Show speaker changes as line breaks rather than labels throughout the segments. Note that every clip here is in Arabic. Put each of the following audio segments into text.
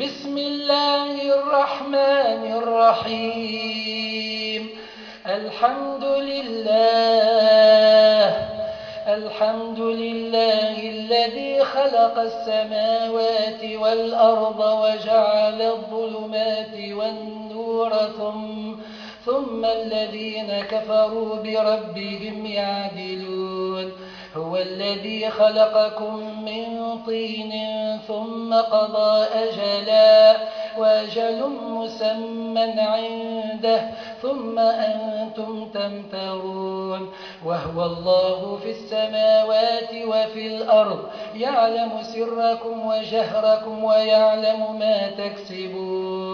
بسم الله الرحمن الرحيم. الحمد لله. الحمد لله الذي خلق السماوات والأرض وجعل الظلمات والنور ثم, ثم الذين كفروا بربهم يعدلون. هو الذي خلقكم من طين ثم قضى أجلا وأجل مسمى عنده ثم أنتم تمترون وهو الله في السماوات وفي الأرض يعلم سركم وجهركم ويعلم ما تكسبون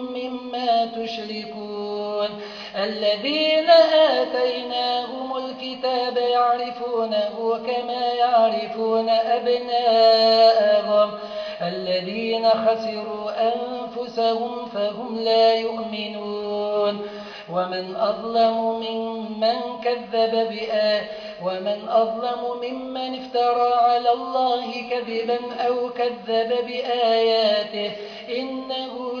تشركون. الذين آتيناهم الكتاب يعرفونه كما يعرفون أبناءهم. الذين خسروا أنفسهم فهم لا يؤمنون. ومن أظلم ممن كذب بآيات ومن أظلم ممن افترى على الله كذبا أو كذب بآياته. إنه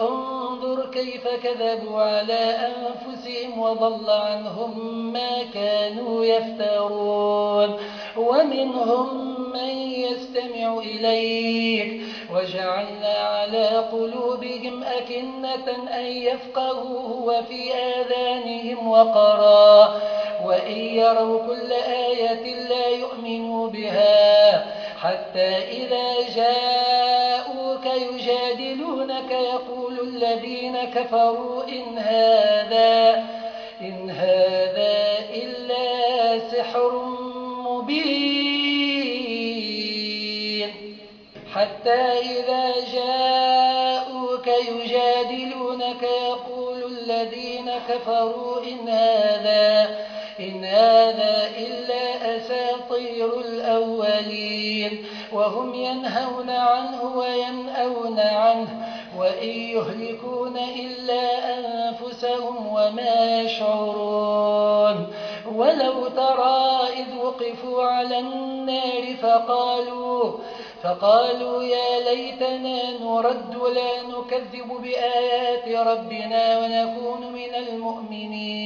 انظر كيف كذبوا على أنفسهم وضل عنهم ما كانوا يفترون. ومنهم من يستمع إليك. وجعلنا على قلوبهم أكنة أن يفقهوه وفي آذانهم وقرا. وإن يروا كل آية لا يؤمنوا بها حتى إذا جاءوك يجادلونك يقول الذين كفروا إن هذا, إن هذا إلا سحر مبين. حتى إذا جاءوك يجادلونك يقول الذين كفروا إن هذا إن هذا إلا أساطير الأولين. وهم ينهون عنه وينأون عنه وإن يهلكون إلا أنفسهم وما يشعرون. ولو ترى إذ وقفوا على النار فقالوا فقالوا يا ليتنا نرد لا نكذب بآيات ربنا ونكون من المؤمنين.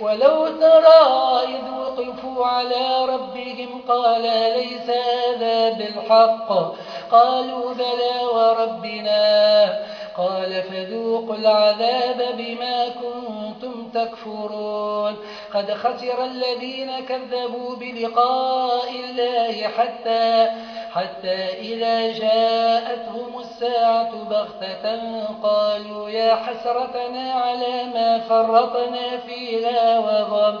ولو ترى إذ وقفوا على ربهم قال ليس هذا بالحق؟ قالوا بلى وربنا. قال فذوقوا العذاب بما كنتم تكفرون. قد خسر الذين كذبوا بلقاء الله حتى حتى إذا جاءتهم الساعة بغتة قالوا يا حسرتنا على ما فرطنا فيها وغم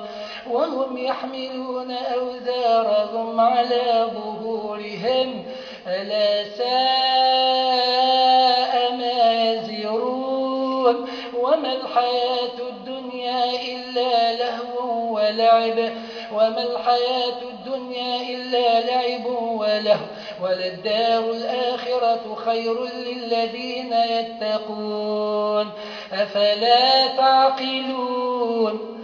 وهم يحملون أوزارهم على ظهورهم. ألا ساء يزرون وما الحياة الدنيا إلا لهو ولعب وما الحياة الدنيا إلا لعب وله وللدار الآخرة خير للذين يتقون أفلا تعقلون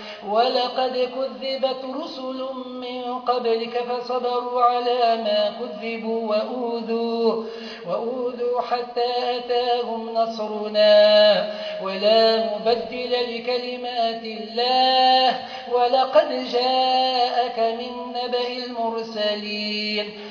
ولقد كذبت رسل من قبلك فصبروا على ما كذبوا وأوذوا, وأوذوا حتى أتاهم نصرنا. ولا مبدل لكلمات الله ولقد جاءك من نبأ المرسلين.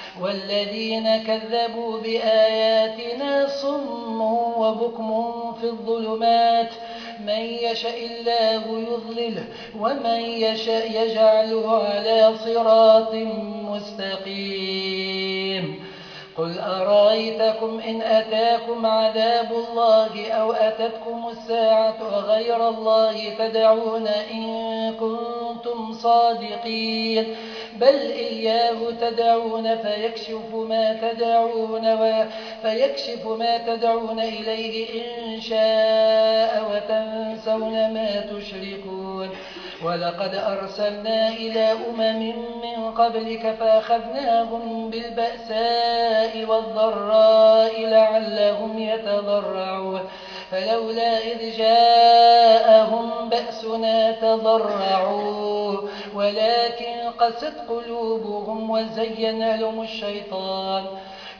والذين كذبوا بآياتنا صم وبكم في الظلمات. من يشاء الله يضلله ومن يشاء يجعله على صراط مستقيم. قل أرأيتكم إن أتاكم عذاب الله أو أتتكم الساعة غير الله تدعون إن كنتم صادقين. بل إياه تدعون فيكشف ما تدعون فيكشف ما تدعون إليه إن شاء وتنسون ما تشركون ولقد أرسلنا إلى أمم من قبلك فاخذناهم بالبأساء والضراء لعلهم يتضرعون فلولا إذ جاءهم بأسنا تضرعوا ولكن قست قلوبهم وزين لهم الشيطان.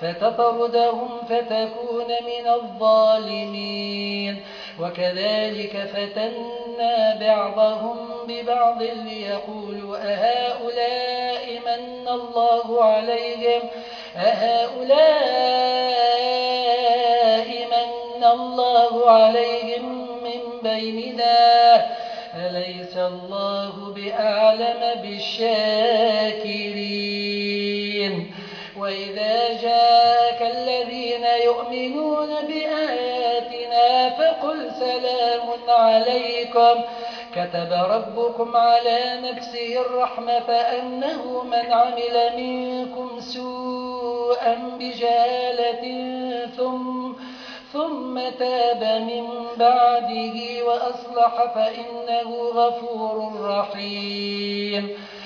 فتطردهم فتكون من الظالمين. وكذلك فتنا بعضهم ببعض ليقولوا أهؤلاء من الله عليهم؟ أهؤلاء من الله عليهم من بيننا؟ أليس الله بأعلم بالشاكرين؟ وإذا جاءك الذين يؤمنون بآياتنا فقل سلام عليكم كتب ربكم على نفسه الرحمة أنه من عمل منكم سوءا بجالة ثم ثم تاب من بعده وأصلح فإنه غفور رحيم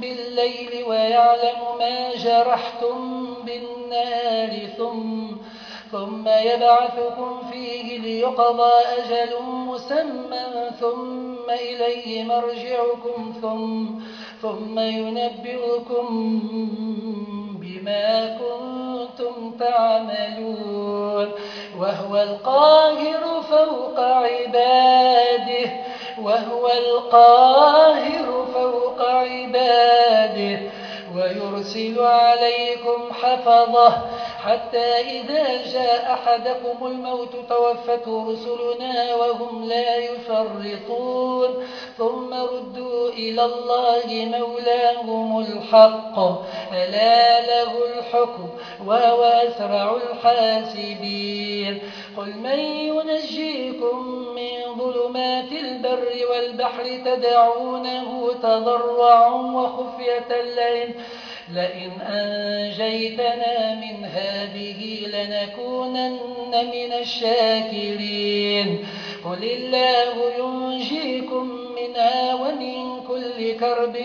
بالليل ويعلم ما جرحتم بالنار ثم ثم يبعثكم فيه ليقضى أجل مسمى ثم إليه مرجعكم ثم, ثم ينبئكم بما كنتم تعملون وهو القاهر فوق عباده وهو القاهر فوق عباده. ويرسل عليكم حفظة حتى إذا جاء أحدكم الموت توفته رسلنا وهم لا يفرطون. ثم ردوا إلى الله مولاهم الحق. ألا له الحكم وهو أسرع الحاسبين. قل من ينجيكم من ظلمات البر والبحر تدعونه تضرعا وخفية لئن لئن أنجيتنا من هذه لنكونن من الشاكرين. قل الله ينجيكم منها ومن كل كرب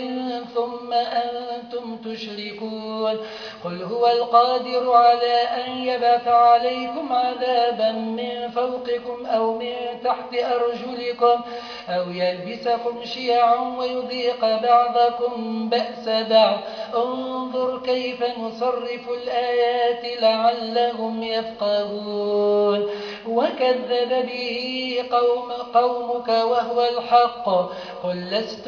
ثم أنتم تشركون. قل هو القادر على أن يبث عليكم عذابا من فوقكم أو من تحت أرجلكم أو يلبسكم شيعا ويذيق بعضكم بأس بعض. انظر كيف نصرف الآيات لعلهم يفقهون. وكذب به قوم قومك وهو الحق. قل لست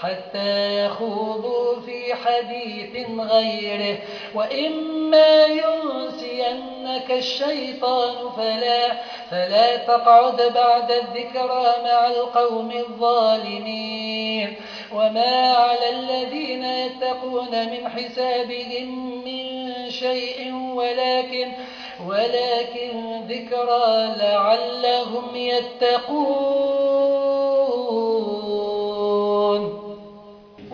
حتى يخوضوا في حديث غيره. وإما ينسينك الشيطان فلا, فلا تقعد بعد الذكرى مع القوم الظالمين. وما على الذين يتقون من حسابهم من شيء ولكن ولكن ذكرى لعلهم يتقون.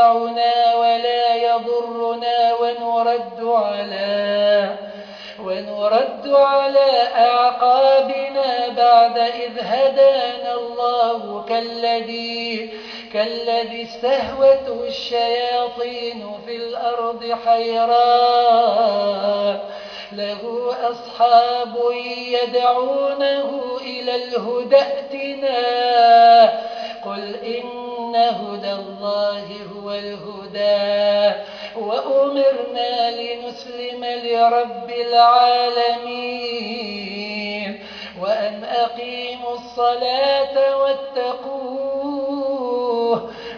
ينفعنا ولا يضرنا ونرد على ونرد على أعقابنا بعد إذ هدانا الله كالذي, كالذي استهوته الشياطين في الأرض حيران له أصحاب يدعونه إلى الهدى ائتنا. قل إن هدى الله هو الهدى. وأمرنا لنسلم لرب العالمين. وأن أقيموا الصلاة واتقوه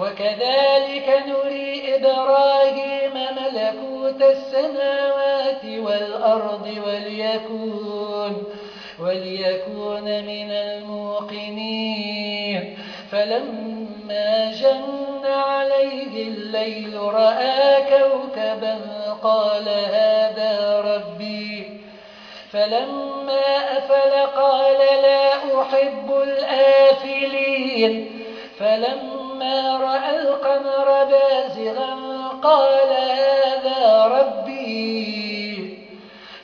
وكذلك نري إبراهيم ملكوت السماوات والأرض وليكون, وليكون من الموقنين. فلما جن عليه الليل رأى كوكبا قال هذا ربي. فلما أفل قال لا أحب الآفلين. فلما رأى القمر بازغا قال هذا ربي.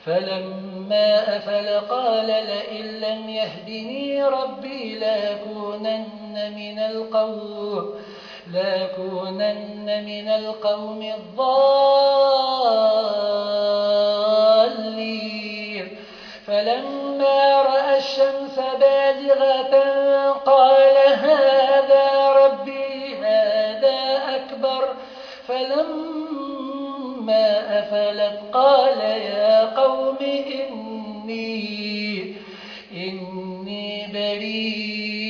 فلما أفل قال لئن لم يهدني ربي لأكونن من القوم لأكونن من القوم الضالين. فلما رأى الشمس بازغة قال هذا ربي. فلما أفلت قال يا قوم إني, إني بريء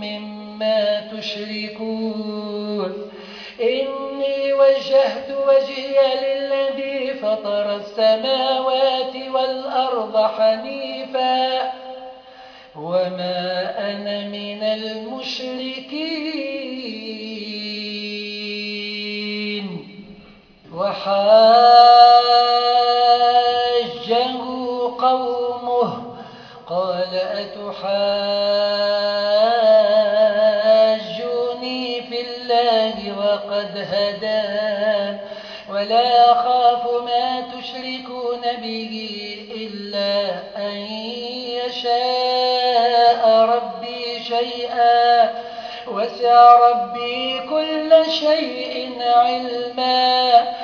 مما تشركون. إني وجهت وجهي للذي فطر السماوات والأرض حنيفا. وما أنا من المشركين وحاجه قومه؟ قال أتحاجوني في الله وقد هدان ولا أخاف ما تشركون به إلا أن يشاء ربي شيئا. وسع ربي كل شيء علما.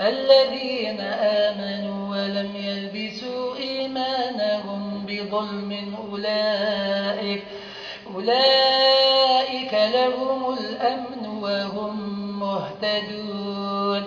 الذين آمنوا ولم يلبسوا إيمانهم بظلم أولئك, أولئك لهم الأمن وهم مهتدون.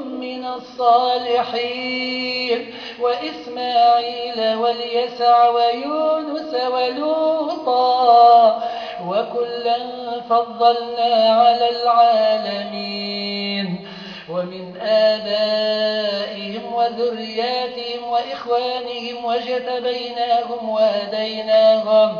من الصالحين. وإسماعيل واليسع ويونس ولوطا. وكلا فضلنا على العالمين. ومن آبائهم وذرياتهم وإخوانهم واجتبيناهم وهديناهم,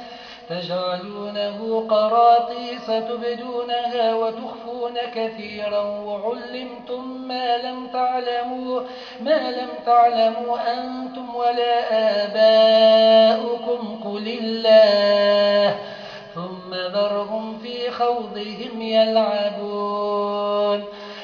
تجعلونه قراطيس تبدونها وتخفون كثيرا وعلمتم ما لم تعلموا ما لم تعلموا أنتم ولا آباؤكم قل الله ثم ذرهم في خوضهم يلعبون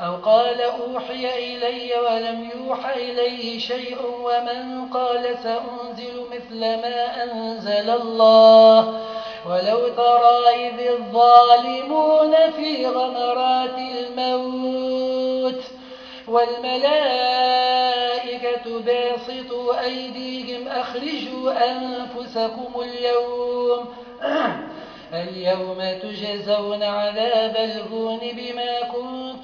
أو قال أوحي إلي ولم يوحى إليه شيء ومن قال سأنزل مثل ما أنزل الله ولو ترى إذ الظالمون في غمرات الموت والملائكة باسطوا أيديهم أخرجوا أنفسكم اليوم اليوم تجزون عذاب الهون بما كنتم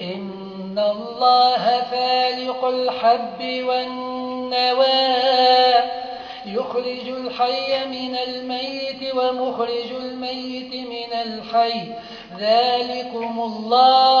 إن الله فالق الحب والنوى يخرج الحي من الميت ومخرج الميت من الحي ذلكم الله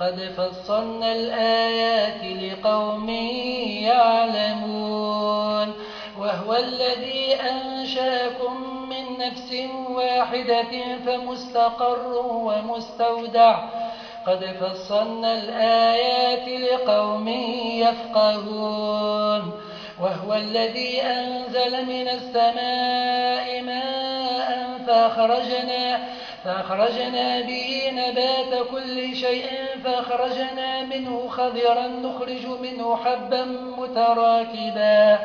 قد فصلنا الآيات لقوم يعلمون وهو الذي أنشاكم من نفس واحدة فمستقر ومستودع. قد فصلنا الآيات لقوم يفقهون وهو الذي أنزل من السماء ماء فأخرجنا, فأخرجنا به نبات كل شيء فأخرجنا منه خضرا نخرج منه حبا متراكبا.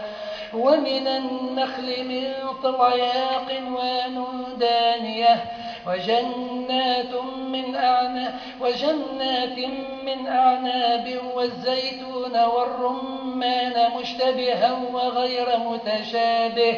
ومن النخل من طلع ياقنوان دانية. وجنات من أعناب, وجنات من أعناب والزيتون والرمان مشتبها وغير متشابه.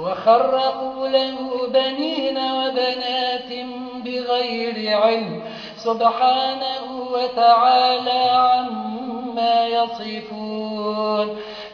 وخرقوا له بنين وبنات بغير علم. سبحانه وتعالى عما يصفون.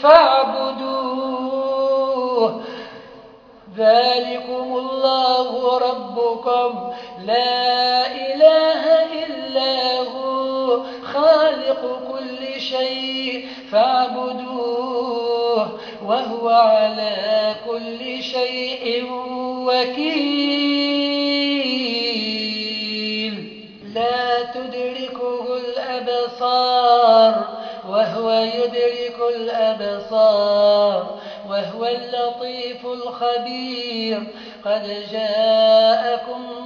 فاعبدوه. ذلكم الله ربكم. لا إله إلا هو. خالق كل شيء. فاعبدوه. وهو على كل شيء وكيل. لا تدركه الأبصار. وهو يدرك الأبصار وهو اللطيف الخبير. قد جاءكم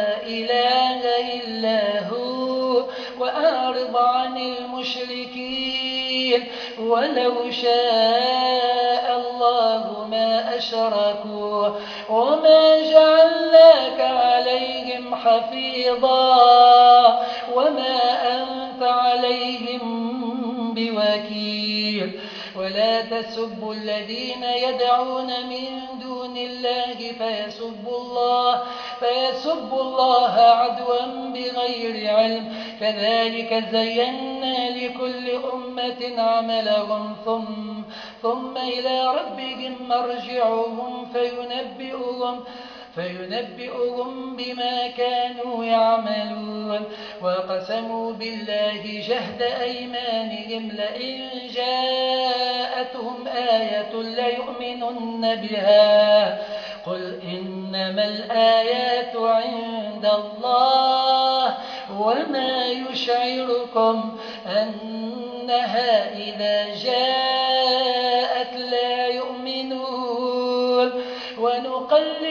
إله إلا هو وأعرض عن المشركين. ولو شاء الله ما أشركوا وما جعلناك عليهم حفيظا وما أنت عليهم بوكيل. ولا تسبوا الذين يدعون من دون الله فيسبوا الله, فيسبوا الله عدوا بغير علم. كذلك زينا لكل أمة عملهم ثم, ثم إلى ربهم مرجعهم فينبئهم. فينبئهم بما كانوا يعملون وقسموا بالله جهد أيمانهم لئن جاءتهم آية ليؤمنن بها. قل إنما الآيات عند الله وما يشعركم أنها إذا جاءت لا يؤمنون. ونقلب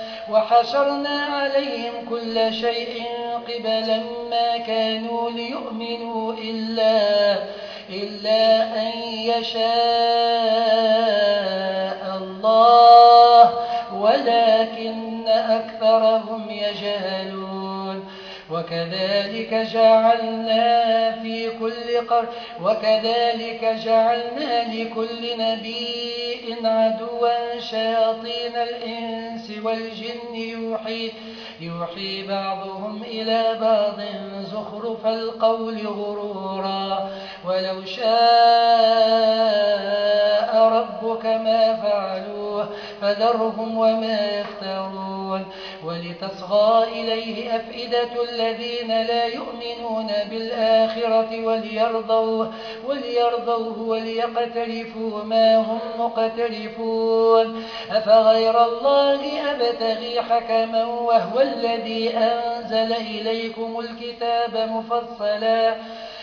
وحشرنا عليهم كل شيء قبلا ما كانوا ليؤمنوا إلا, إلا أن يشاء الله. ولكن أكثرهم يجهلون. وكذلك جعلنا في كل قر وكذلك جعلنا لكل نبي عدوا شياطين الإنس والجن يوحي, يوحي بعضهم إلى بعض زخرف القول غرورا. ولو شاء ربك ما فعلوه فذرهم وما يفترون. ولتصغى إليه أفئدة الذين لا يؤمنون بالآخرة وليرضوه, وليرضوه وليقترفوا ما هم مقترفون. أفغير الله أبتغي حكما وهو الذي أنزل إليكم الكتاب مفصلا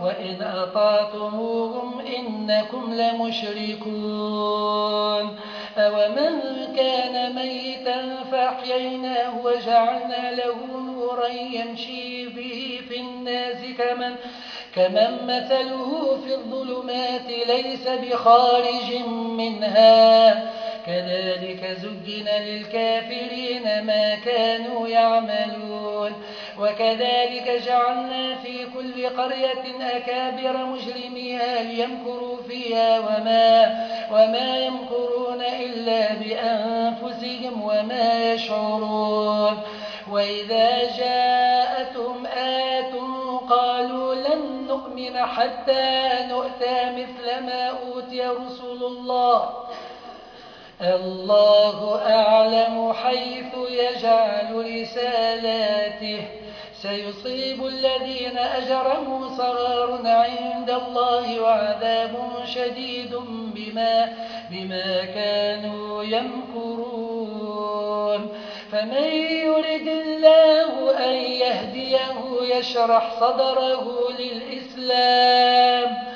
وإن أطعتموهم إنكم لمشركون أومن كان ميتا فاحييناه وجعلنا له نورا يمشي به في الناس كمن, كمن مثله في الظلمات ليس بخارج منها كذلك زجن للكافرين ما كانوا يعملون. وكذلك جعلنا في كل قرية أكابر مجرميها ليمكروا فيها وما, وما يمكرون إلا بأنفسهم وما يشعرون. وإذا جاءتهم آية قالوا لن نؤمن حتى نؤتى مثل ما أوتي رسل الله. الله أعلم حيث يجعل رسالاته. سيصيب الذين أجرموا صغار عند الله وعذاب شديد بما, بما كانوا يمكرون. فمن يرد الله أن يهديه يشرح صدره للإسلام.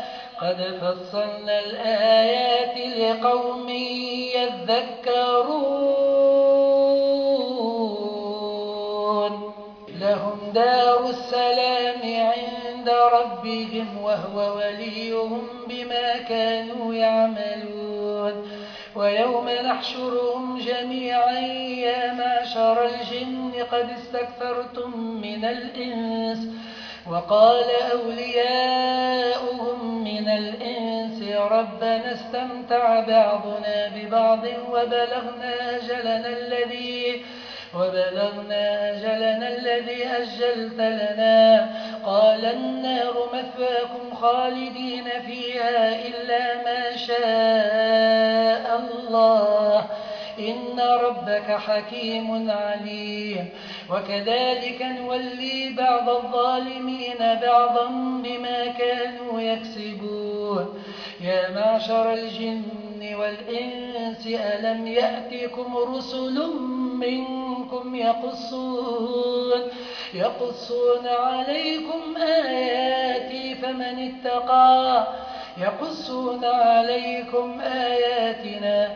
قد فصلنا الآيات لقوم يذكرون. لهم دار السلام عند ربهم وهو وليهم بما كانوا يعملون. ويوم نحشرهم جميعا يا معشر الجن قد استكثرتم من الإنس. وقال أولياؤهم من الإنس ربنا استمتع بعضنا ببعض وبلغنا أجلنا الذي وبلغنا أجلنا الذي أجلت لنا. قال النار مثواكم خالدين فيها إلا ما شاء الله. ربك حكيم عليم. وكذلك نولي بعض الظالمين بعضا بما كانوا يكسبون. يا معشر الجن والإنس ألم يأتكم رسل منكم يقصون, يقصون عليكم آياتي فمن اتقى يقصون عليكم آياتنا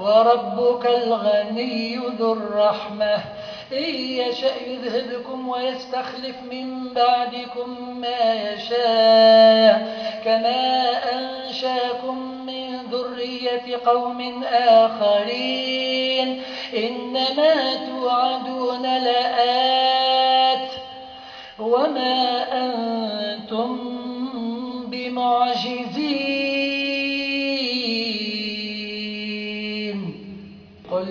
وربك الغني ذو الرحمة. إن يشأ يذهبكم ويستخلف من بعدكم ما يشاء. كما أنشأكم من ذرية قوم آخرين. إنما توعدون لآت. وما أنتم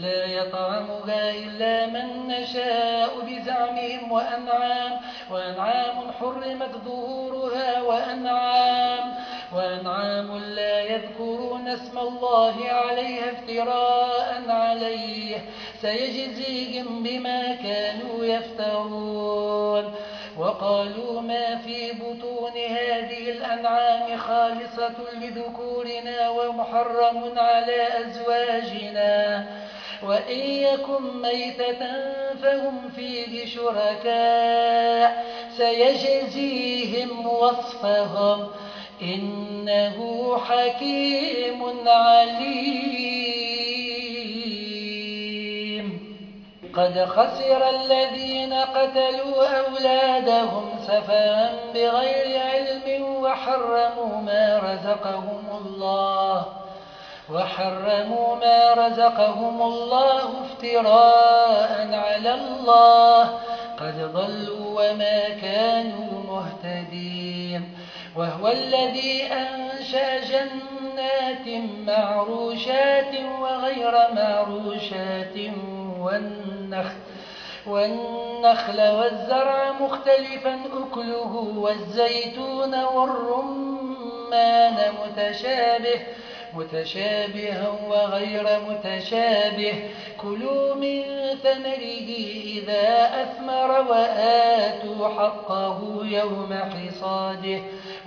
لا يطعمها إلا من نشاء بزعمهم وأنعام, وأنعام حرمت ظهورها وأنعام, وأنعام لا يذكرون اسم الله عليها افتراء عليه سيجزيهم بما كانوا يفترون. وقالوا ما في بطون هذه الأنعام خالصة لذكورنا ومحرم على أزواجنا. وإن يكن ميتة فهم فيه شركاء سيجزيهم وصفهم. إنه حكيم عليم. قد خسر الذين قتلوا أولادهم سفا بغير علم وحرموا ما رزقهم الله. وحرموا ما رزقهم الله افتراء على الله. قد ضلوا وما كانوا مهتدين. وهو الذي أنشى جنات معروشات وغير معروشات والنخل والنخل والزرع مختلفا أكله والزيتون والرمان متشابه. متشابها وغير متشابه. كلوا من ثمره إذا أثمر وآتوا حقه يوم حصاده.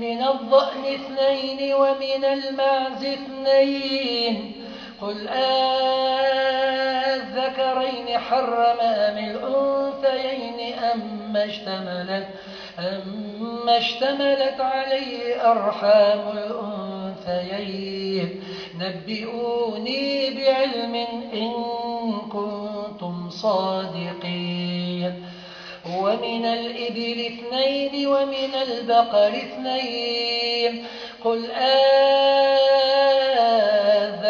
من الضأن اثنين ومن المعز اثنين. قل الذكرين حرم أم الأنثيين أم اشتملت, أم اشتملت عليه أرحام الأنثيين. نبئوني بعلم إن كنتم صادقين. ومن الإبل اثنين ومن البقر اثنين. قل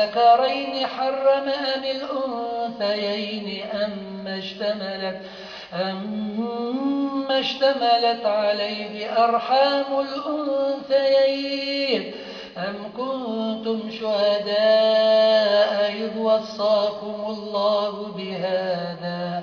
آذكرين حرم أم الأنثيين أم اشتملت, أم اشتملت عليه أرحام الأنثيين. أم كنتم شهداء إذ وصاكم الله بهذا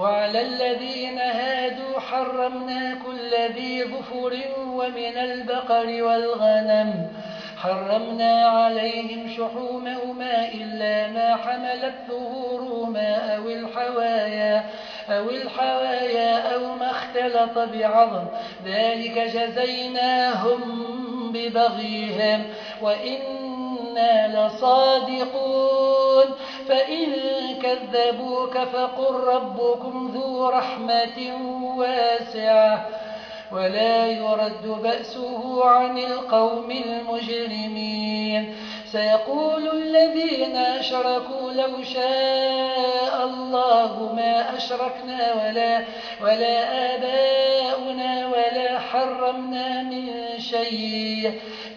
وعلى الذين هادوا حرمنا كل ذي ظفر ومن البقر والغنم. حرمنا عليهم شحومهما إلا ما حملت ظهورهما أو الحوايا أو الحوايا أو ما اختلط بعظم. ذلك جزيناهم ببغيهم. وإنا لصادقون. فإن كذبوك فقل ربكم ذو رحمة واسعة ولا يرد بأسه عن القوم المجرمين. سيقول الذين أشركوا لو شاء الله ما أشركنا ولا, ولا آباؤنا ولا حرمنا من شيء.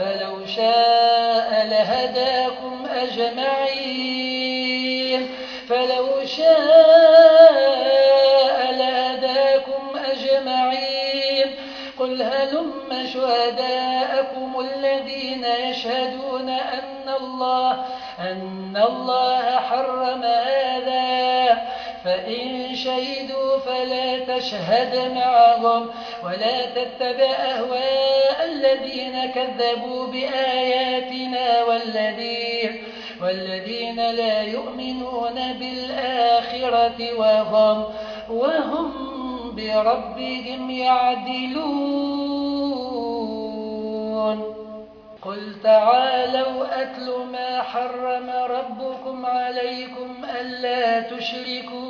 فلو شاء لهداكم أجمعين. فلو شاء لهداكم أجمعين. قل هلم شهداءكم الذين يشهدون أن الله, أن الله حرم هذا. فإن فلا تشهد معهم ولا تتبع أهواء الذين كذبوا بآياتنا والذين, والذين لا يؤمنون بالآخرة وهم, وهم بربهم يعدلون. قل تعالوا أتل ما حرم ربكم عليكم ألا تشركوا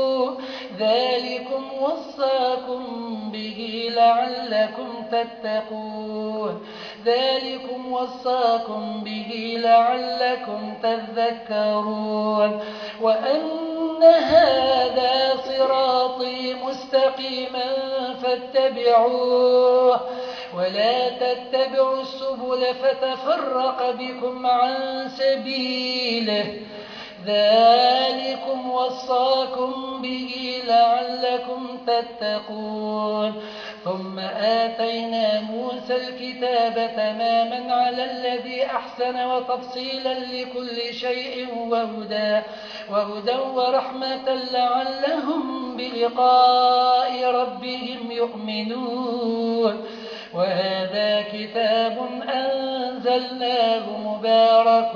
ذلكم وصاكم به لعلكم تتقون. ذلكم وصاكم به لعلكم تذكرون. وأن هذا صراطي مستقيما فاتبعوه. ولا تتبعوا السبل فتفرق بكم عن سبيله. ذلكم وصاكم به لعلكم تتقون. ثم آتينا موسى الكتاب تماما على الذي أحسن وتفصيلا لكل شيء وهدى, وهدى ورحمة لعلهم بلقاء ربهم يؤمنون. وهذا كتاب أنزلناه مبارك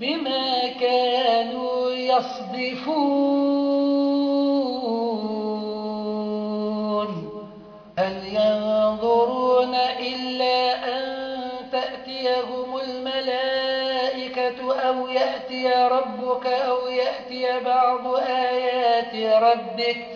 بما كانوا يصدفون. هل ينظرون إلا أن تأتيهم الملائكة أو يأتي ربك أو يأتي بعض آيات ربك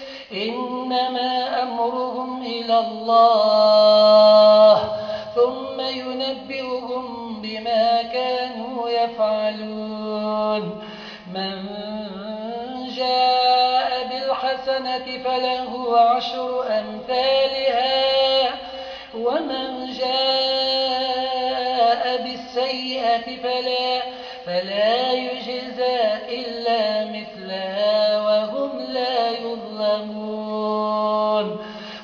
إنما أمرهم إلى الله ثم ينبئهم بما كانوا يفعلون. من جاء بالحسنة فله عشر أمثالها ومن جاء بالسيئة فلا, فلا يجزى إلا مثلها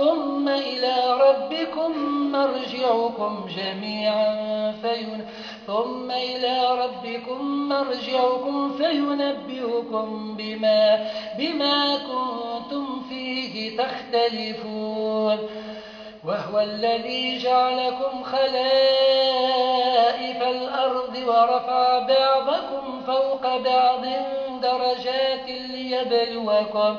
ثم إلى ربكم مرجعكم جميعا فين ثم إلى ربكم مرجعكم فينبئكم بما, بما كنتم فيه تختلفون. وهو الذي جعلكم خلائف الأرض ورفع بعضكم فوق بعض درجات ليبلوكم,